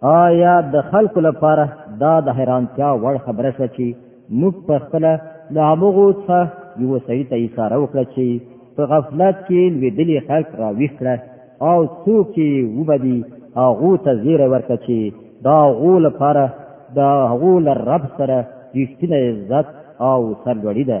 آیا د خلکو لپاره دا د حیرانتیا وړ خبره شوه چې موږ په خپل د هغو څخه یو سړي ته اشاره وکړه چې په غفلت کې لویدلي خلک را ویښ کړه او څوک چې وبدي هغه ته زیره ورکړه چې دا غو لپاره دا غو لر رب سره رښتینه عزت او سرلوړی ده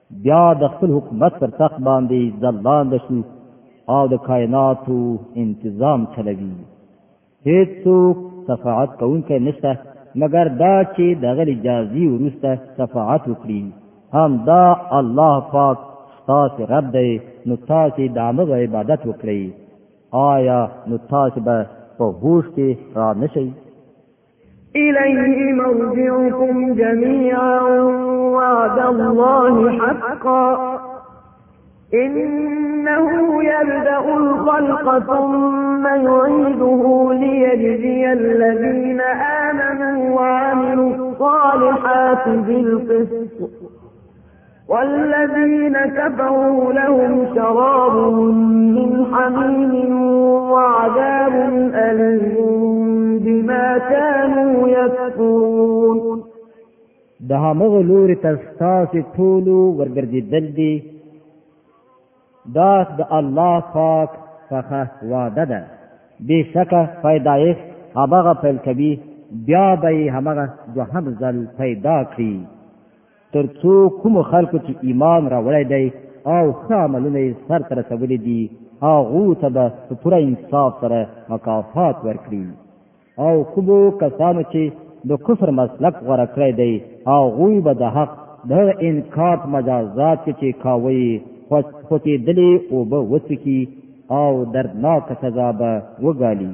بیا د خپل حکومت پر تخت باندې ځلاند شو او د کائناتو انتظام چلوي هیڅوک صفاعت کوونکی نشته مګر دا چې دغه اجازه ورسته صفاعت وکړي هم دا الله پاک تاسو رب دی نو تاسو د هغه عبادت وکړئ آیا نو تاسو به په هوښ کې را نشئ إليه مرجعكم جميعا وعد الله حقا إنه يبدأ الخلق ثم ثم يعيده ليجزي الذين آمنوا وعملوا الصالحات بالقسط والذين كفروا لهم شراب من حميم وعذاب أليم بما كانوا يكفرون د هغه لوري تر ستاسو ټولو ورګرځېدل دي دا د الله پاک څخه وعده ده بشکه پیدایش هغه پیل کوي بیا به هغه دوهم ځل پیدا کړي تر څو کوم خلکو چې ایمان راوړی دی او ښه عملونه یې سرته رسولي دي هغو ته به په پوره انصاف سره مکافات ورکړي او کومو کسانو چې د کفر مسلک غوره کړی دی هغوی به د حق د انکار په مجازات کې چې کاوی خوتې دلی او به وڅکی او دردناک سزا به وګالي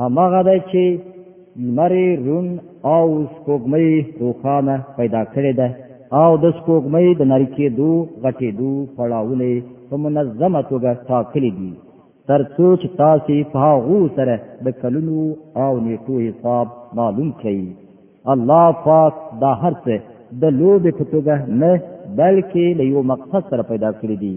همغه ده چې لمرې رون او سپوږمۍ روښانه پیدا کړې ده او د سپوږمۍ د نری کېدو غټېدو پړاوونه په منظمه توګه ټاکلي دي تر څو چې تاسو په هغه سره د کلونو او نیټو حساب معلوم کړئ الله پاک دا هر څه د لوبې په توګه نه بلکې له یو مقصد سره پیدا کړی دی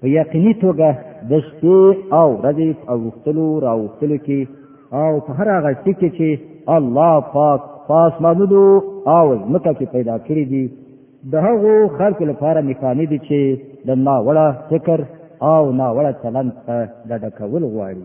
په یقیني توګه د شپې او ورځې او وختلو راوختلو کې او په هر هغه څه کې چې الله پاک پاس مانودو او مکه کې پیدا کړی دي د هغو خلکو لپاره میکانې دي چې د ناوړه فکر او ناوړه چلند څخه د ډکول غواړي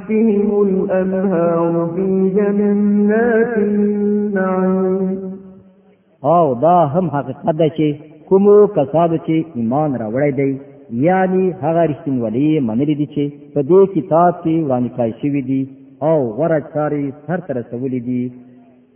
فيهم الأنهار في جنات النعيم او دا هم حقیقت ده چې کوم کساب چې ایمان راوړی دی یعنی هغه رښتینولي منلې دي چې په دې کتاب کې وړاندې کړی شوی دی او غوړه چاري سر تر رسولې دي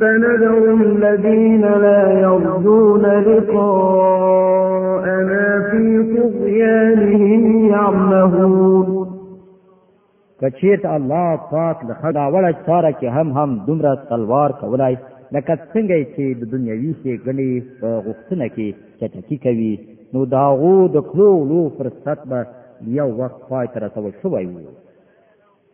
فنذر الذين لا يرجون لقاءنا في طغيانهم يعمهون کچیت الله پاک د خدا وړ چاره کې هم هم دومره تلوار کولای لکه څنګه چې د دنیوي کې غني غوښتنه کې چټکی کوي نو داغو د کلو لو فرصت به یو وخت پای تر تاسو شوی وو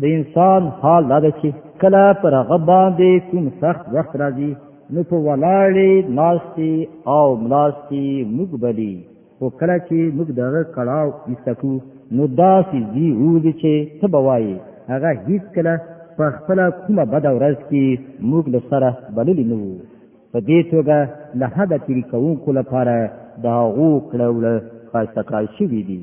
د انسان حال دا ده چې کله پر هغه باندې کوم سخت وخت راځي نو په ولاړې ناشتي او ملاشتي موږ بلی او کله چې موږ دغه کړاو ایستکو نو داسې دی وږي چې څه بوایي هغه هیڅ کله په خپل کومه بد ورځ کې موږ له سره بللی نه وو په دې توګه له هدا تیری کوونکو لپاره د هغو کړه وړه خاصه کړای شوې دي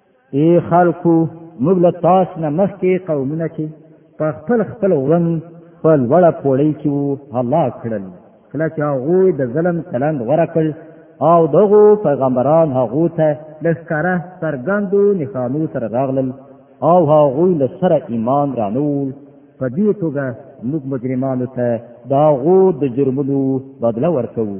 ای خلکو موږ له تاسو نه مخکې قومونه چې په خپل خپل ورن په لوړه پوړۍ کې وو الله کړل کله چې هغه د ظلم چلند ورکړ او دغه پیغمبران هغه ته لښکره سرګندو نښانو سره راغلل او هغه له سره ایمان رانول په دې توګه موږ مجرمانو ته دا غو د جرمونو بدله ورکوو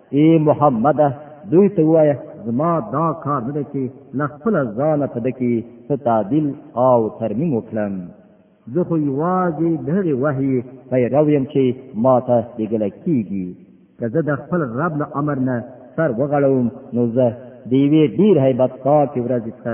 ای محمد دوی ته وایه زما دا کار نه دی چې له خپل ځانه په دکی څه تعدیل او ترمیم وکړم زه خو یوازې د هغې وحی پیرو یم چې ما ته لیږلی کېږي که زه د خپل رب له امر نه سر وغړوم نو زه د یوې ډېر هیبتناکې ورځې څخه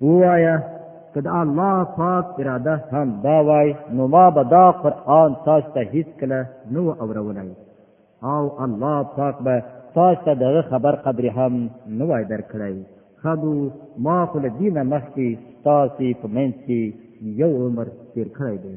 ووایا که د الله پاک اراده هم دا وای نو ما به دا قرآن تاسو ته هیڅ کله نو اورولای او الله پاک به تاسو ته دغه خبر قدر هم نو وای درکړی خدو ما خو له دینه مخکې تاسو په منځ کې یو عمر تیر کړی دی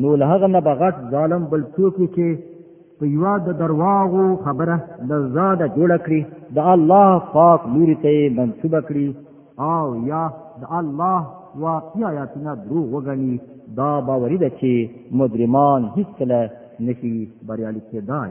نو له هغه نه به غټ ظالم بل څوک وي چې په یوه د درواغو خبره د ځانه جوړه کړي د الله پاک لوري ته یې منسوبه کړي او یا د الله واقعي آیاتونه دروغ وګڼي دا باوري ده چې مجرمان هیڅکله نشي بریالي کېدای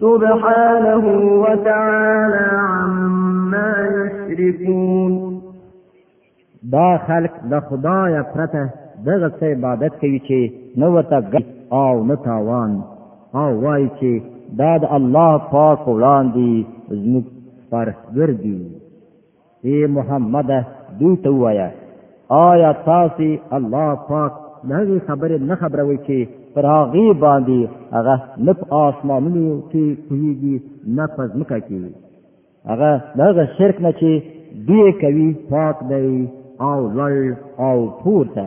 سبحانه وتعالى عما يشركون دا خلق د خدای پرته دغه څه عبادت کوي چې نو ورته او نه تاوان او وایي چې دا د الله پاک وړاندې زموږ پر ګرځي اے محمد دوی ته وایا آیا تاسو الله پاک دغه خبره نه خبروي چې پر هغه باندې هغه نه په آسمانونو کې کويږي نه په ځمکه کې هغه دغه شرک نه چې دوی کوي پاک دی او لړ او پورته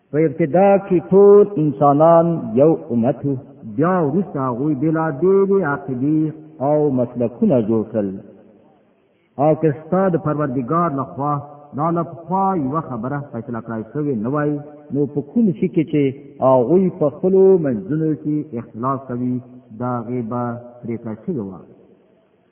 په ابتدا کې ټول انسانان یو امت وو بیا وروسته هغوی بېلابېلې عقیدې او مسلکونه جوړ کړل او که ستا د پروردګار لخوا دا له پخوا یوه خبره فیصله کړای شوې نه وای نو په کوم شي کې چې هغوی په خپلو منځونو کې اختلاف کوي د هغې به پرېکړه شوې وه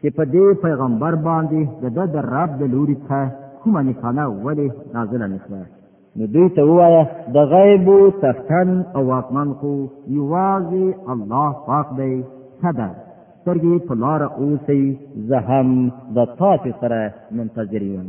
چې په دې پیغمبر باندې د ده د رب د لوري څخه کومه نښانه ولې نازله نه شوه نو دوی ته ووایه د غیبو څښتن او واکمن خو یوازې الله پاک دی ښه ده سترګې په لاره اوسئ زه هم د تاسې سره منتظر یم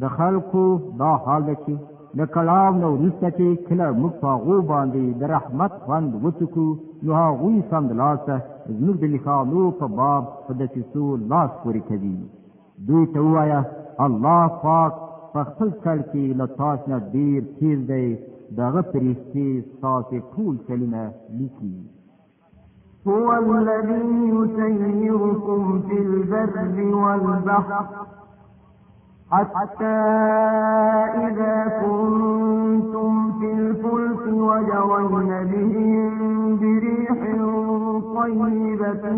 د خلکو دا حال ده چې د کړاو نه وروسته چې کله موږ په هغو باندې د رحمت خوند وڅکو نو هغوی سمدلاسه زموږ د نښانو په باب په دسیسو لاس پورې کوي دوی ته ووایه الله پاک په خپل څړ کې له تاسو نه ډېر تېز دی دغه فرښتې ستاسې ټول چلونه لیکي هو الذي يسيركم في البر والبحر حتى إذا كنتم في الفلك وجرين بهم بريح طيبة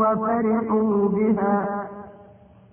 وفرحوا بها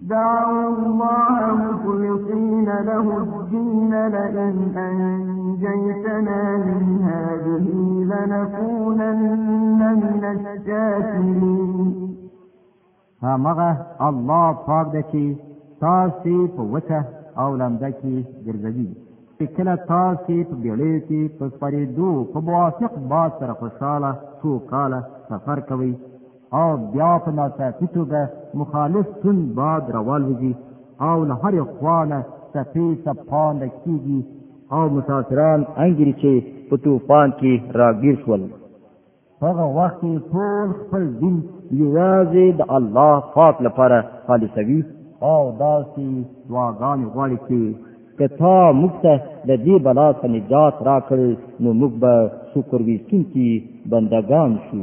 دعوا الله مخلصين له الدين لئن أنجيتنا من هذه لنكونن من الشاكرين همغه الله پاک د چې تاسو په وته او لمده کې ګرځوي چې کله تاسو په بیړې کې په سپریدو په موافق باد سره خوشاله څو کاله سفر کوئ او بیا په ناڅاپي توګه مخالف تون باد راوالوځي او له هرې خوا نه څپې څپانده کېږي او مسافران انګري چې په توفان کې راګیر شول هغه وخت کې ټول خپل دین یوازې د الله پاک لپاره خالصوي او داسې دعاګانې غواړي چې که تا موږ ته د دې بلا څخه نجات راکړ نو موږ به شکر ویستونکي بندګان شو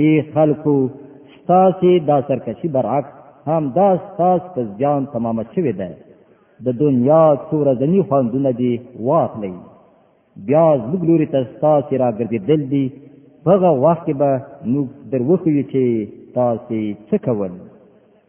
ای خلکو ستاسو دا سرکشي برعکس هم دا ستاسو په ځان تمام شوی ده د دنیا څو ورځنی خوندونه دی واخلئ بیا زموږ لوري ته ستاسو راګرځېدل دي په هغه وخت کې به موږ دروښیو چې تاسو څه کول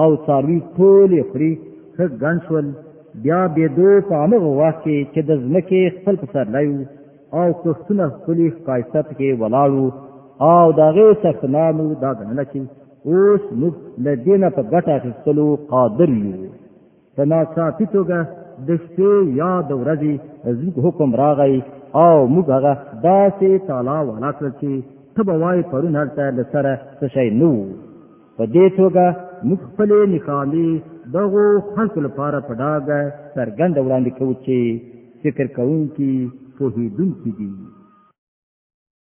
او څاروي ټول یې خوري ښه ګڼ شول بیا بېدو په همغه وخت کې چې د ځمکې خپل پسرلی و او کښتونه ښکلي ښکایسته پکې ولاړ وو او د هغې څښتنانو دا ګڼله چې اوس موږ له دې نه په ګټه اخیستلو قادر یو په ناڅاپي توګه د شپې یا د ورځې زموږ حکم راغی او موږ هغه داسې تالا والا کړل چې ته به وایې پرون هلته له سره څه شی نه و په دې توګه موږ خپلې نښانې دغو خلکو لپاره په ډاګه څرګنده وړاندې کوو چې فکر کوونکي پوهېدونکي دي